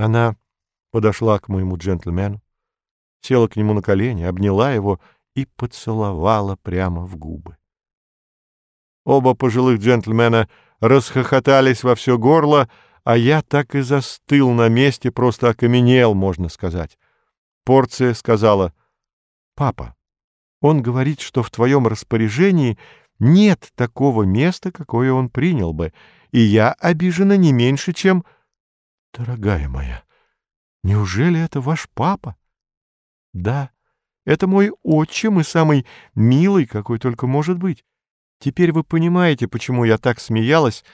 Она подошла к моему джентльмену, села к нему на колени, обняла его и поцеловала прямо в губы. Оба пожилых джентльмена расхохотались во все горло, а я так и застыл на месте, просто окаменел, можно сказать. Порция сказала, «Папа, он говорит, что в твоем распоряжении нет такого места, какое он принял бы, и я обижена не меньше, чем...» «Дорогая моя, неужели это ваш папа?» «Да, это мой отчим и самый милый, какой только может быть. Теперь вы понимаете, почему я так смеялась,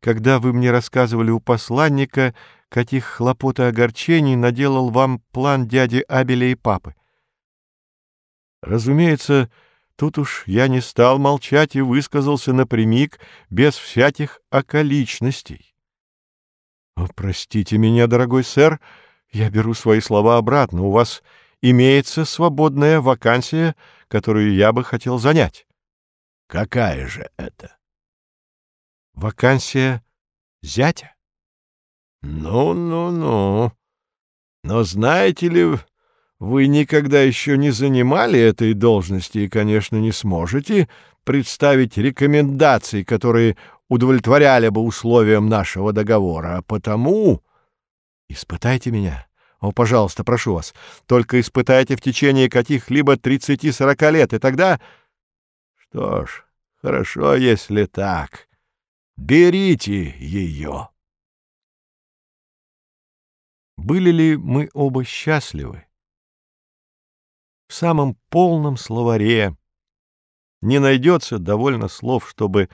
когда вы мне рассказывали у посланника, каких хлопот и огорчений наделал вам план дяди Абеля и папы. Разумеется, тут уж я не стал молчать и высказался напрямик, без всяких околичностей. «Простите меня, дорогой сэр, я беру свои слова обратно. У вас имеется свободная вакансия, которую я бы хотел занять». Какая же это? Вакансия зятя? Ну-ну-ну. Но знаете ли, вы никогда еще не занимали этой должности и, конечно, не сможете представить рекомендаций, которые удовлетворяли бы условиям нашего договора, а потому... Испытайте меня. О, пожалуйста, прошу вас, только испытайте в течение каких-либо тридцати-сорока лет, и тогда... Что ж, хорошо, если так. Берите ее. Были ли мы оба счастливы? В самом полном словаре не найдется довольно слов, чтобы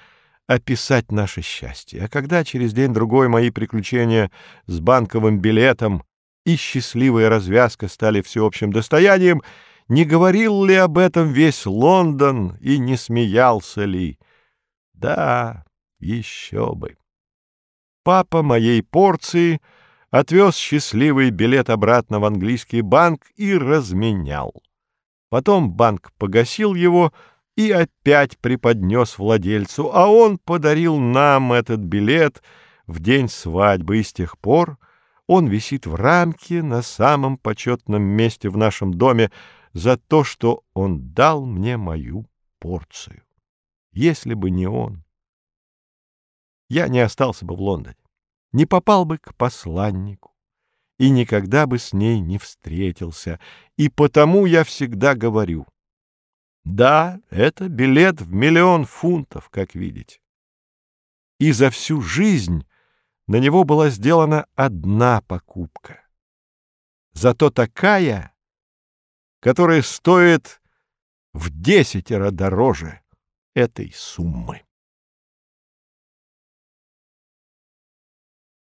описать наше счастье. А когда через день-другой мои приключения с банковым билетом и счастливая развязка стали всеобщим достоянием — не говорил ли об этом весь Лондон и не смеялся ли? Да, еще бы. Папа моей порции отвез счастливый билет обратно в английский банк и разменял. Потом банк погасил его и опять преподнес владельцу, а он подарил нам этот билет в день свадьбы, и с тех пор он висит в рамке на самом почетном месте в нашем доме, за то, что он дал мне мою порцию. Если бы не он, я не остался бы в Лондоне, не попал бы к посланнику и никогда бы с ней не встретился, и потому я всегда говорю, да, это билет в миллион фунтов, как видите. И за всю жизнь на него была сделана одна покупка. Зато такая которая стоит в десятеро дороже этой суммы.